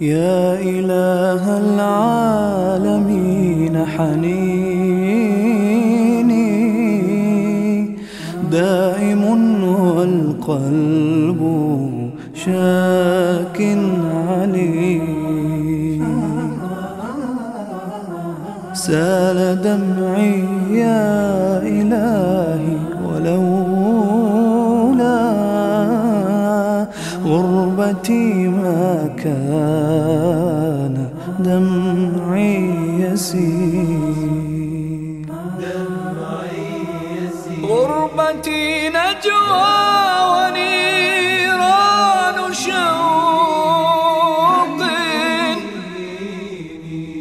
يا إله العالمين حنيني. دائم والقلب شاك علي. سال دمعي يا إلهي ولولا غربتي ما كان دمعي يسير. غربتي نجوى ونيران شوق.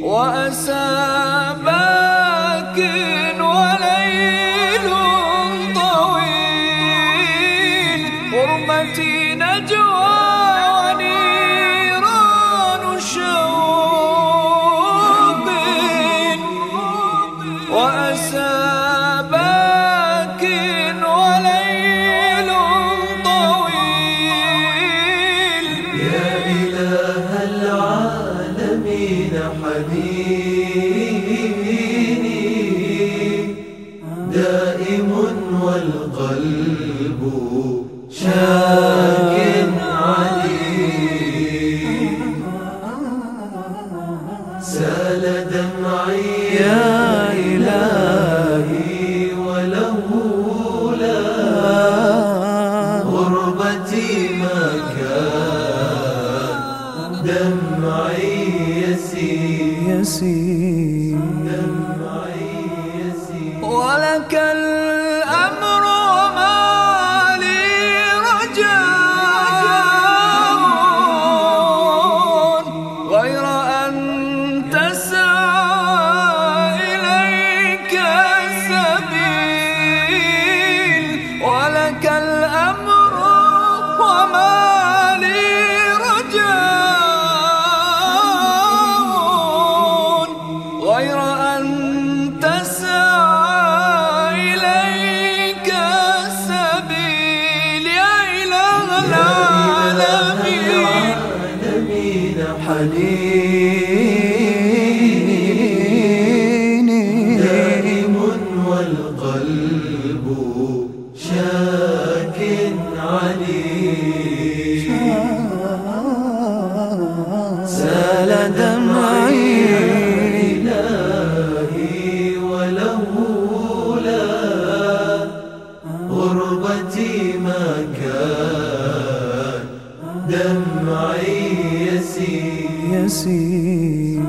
وأسى باك والقلب شاك عليم. سال دمعي يا إلهي ولولا غربتي ما كان. دمعي يسير. يسير. دمعي يسير. ولك حنيني دائم والقلب شاك عليم سال دمعي إلهي ولولا غربتي ما كان يسير.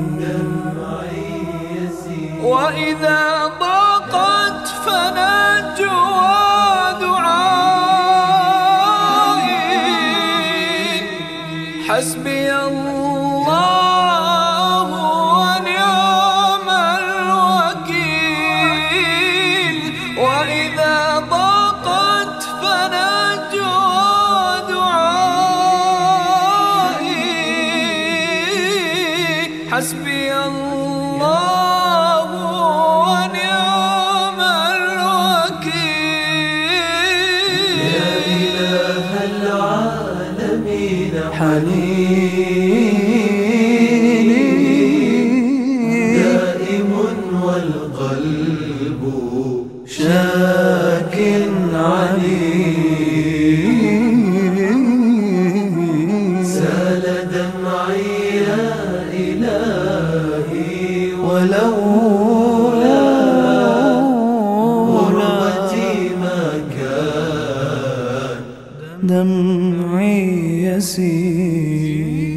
وإذا ضاقت فنجوى دعائي. حسبي الله دعائي حسبي ولولا غربتي ما كان دمعي يسير.